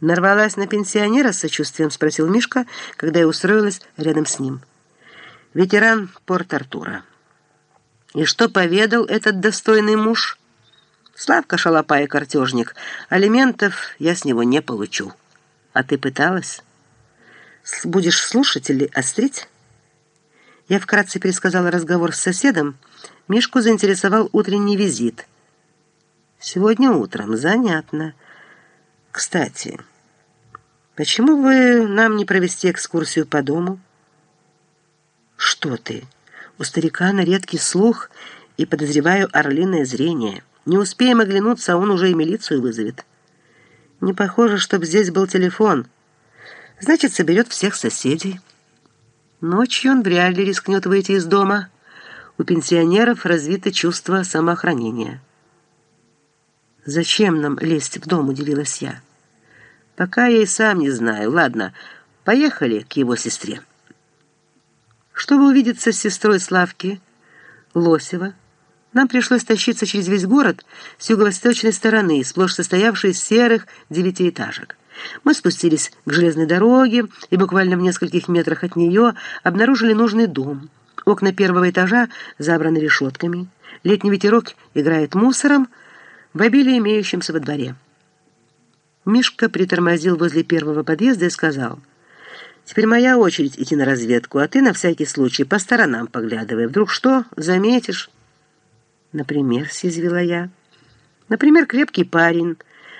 «Нарвалась на пенсионера с сочувствием?» — спросил Мишка, когда я устроилась рядом с ним. «Ветеран Порт-Артура». «И что поведал этот достойный муж?» «Славка шалопа и картежник. Алиментов я с него не получу». «А ты пыталась?» «Будешь слушать или острить?» Я вкратце пересказала разговор с соседом. Мишку заинтересовал утренний визит. «Сегодня утром. Занятно». Кстати, почему бы нам не провести экскурсию по дому? Что ты? У старика на редкий слух и, подозреваю, орлиное зрение. Не успеем оглянуться, а он уже и милицию вызовет. Не похоже, чтобы здесь был телефон. Значит, соберет всех соседей. Ночью он вряд ли рискнет выйти из дома. У пенсионеров развито чувство самоохранения. «Зачем нам лезть в дом?» – удивилась я. «Пока я и сам не знаю. Ладно, поехали к его сестре». Чтобы увидеться с сестрой Славки, Лосева, нам пришлось тащиться через весь город с юго-восточной стороны, сплошь состоявшей из серых девятиэтажек. Мы спустились к железной дороге и буквально в нескольких метрах от нее обнаружили нужный дом. Окна первого этажа забраны решетками. Летний ветерок играет мусором, в обилии имеющемся во дворе. Мишка притормозил возле первого подъезда и сказал, «Теперь моя очередь идти на разведку, а ты на всякий случай по сторонам поглядывай. Вдруг что, заметишь?» «Например», — съязвила я, «например, крепкий парень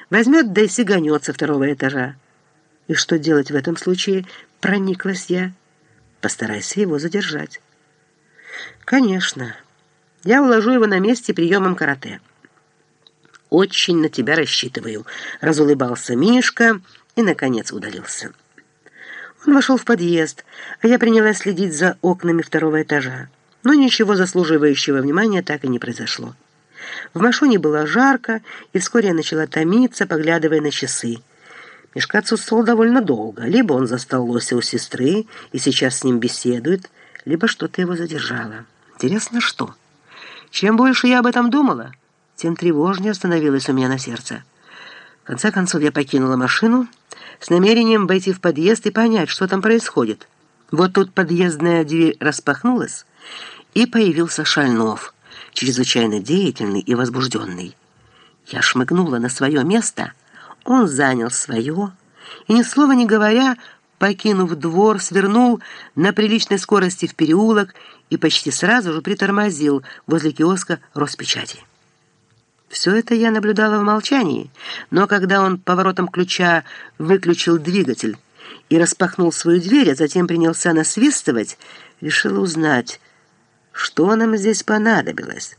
возьмет да и сиганет со второго этажа». «И что делать в этом случае?» — прониклась я. «Постарайся его задержать». «Конечно. Я уложу его на месте приемом карате» очень на тебя рассчитываю», — разулыбался Мишка и, наконец, удалился. Он вошел в подъезд, а я принялась следить за окнами второго этажа. Но ничего заслуживающего внимания так и не произошло. В машине было жарко, и вскоре я начала томиться, поглядывая на часы. Мишка отсутствовал довольно долго. Либо он застал лося у сестры и сейчас с ним беседует, либо что-то его задержало. Интересно, что? Чем больше я об этом думала, тем тревожнее становилось у меня на сердце. В конце концов я покинула машину с намерением войти в подъезд и понять, что там происходит. Вот тут подъездная дверь распахнулась, и появился Шальнов, чрезвычайно деятельный и возбужденный. Я шмыгнула на свое место, он занял свое, и ни слова не говоря, покинув двор, свернул на приличной скорости в переулок и почти сразу же притормозил возле киоска Роспечати. Все это я наблюдала в молчании, но когда он поворотом ключа выключил двигатель и распахнул свою дверь, а затем принялся насвистывать, решила узнать, что нам здесь понадобилось.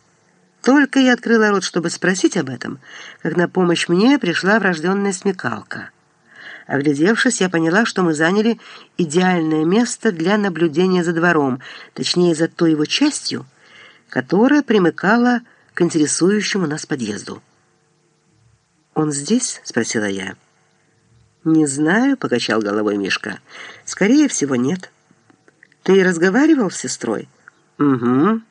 Только я открыла рот, чтобы спросить об этом, как на помощь мне пришла врожденная смекалка. Оглядевшись, я поняла, что мы заняли идеальное место для наблюдения за двором, точнее, за той его частью, которая примыкала к интересующему нас подъезду. «Он здесь?» — спросила я. «Не знаю», — покачал головой Мишка. «Скорее всего, нет». «Ты разговаривал с сестрой?» «Угу».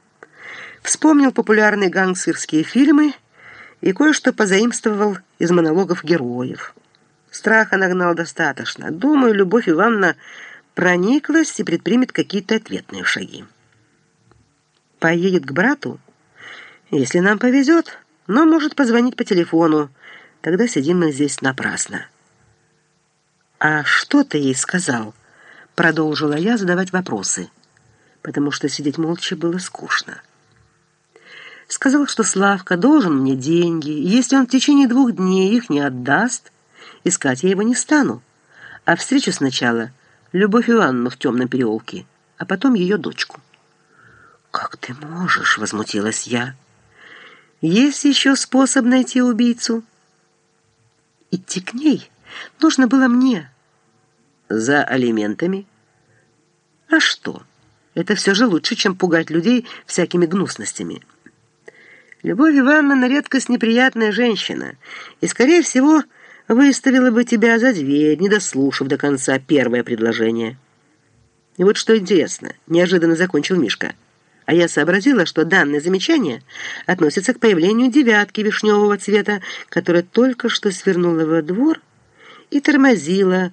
Вспомнил популярные гангстерские фильмы и кое-что позаимствовал из монологов героев. Страха нагнал достаточно. Думаю, Любовь Ивановна прониклась и предпримет какие-то ответные шаги. Поедет к брату если нам повезет, но может позвонить по телефону. Тогда сидим мы здесь напрасно. «А что ты ей сказал?» Продолжила я задавать вопросы, потому что сидеть молча было скучно. Сказал, что Славка должен мне деньги, и если он в течение двух дней их не отдаст, искать я его не стану, а встречу сначала Любовь Ивановну в темном переулке, а потом ее дочку. «Как ты можешь?» — возмутилась я. Есть еще способ найти убийцу. Идти к ней нужно было мне. За алиментами? А что? Это все же лучше, чем пугать людей всякими гнусностями. Любовь Ивановна на редкость неприятная женщина, и, скорее всего, выставила бы тебя за дверь, не дослушав до конца первое предложение. И вот что интересно, неожиданно закончил Мишка – а я сообразила, что данное замечание относится к появлению девятки вишневого цвета, которая только что свернула во двор и тормозила,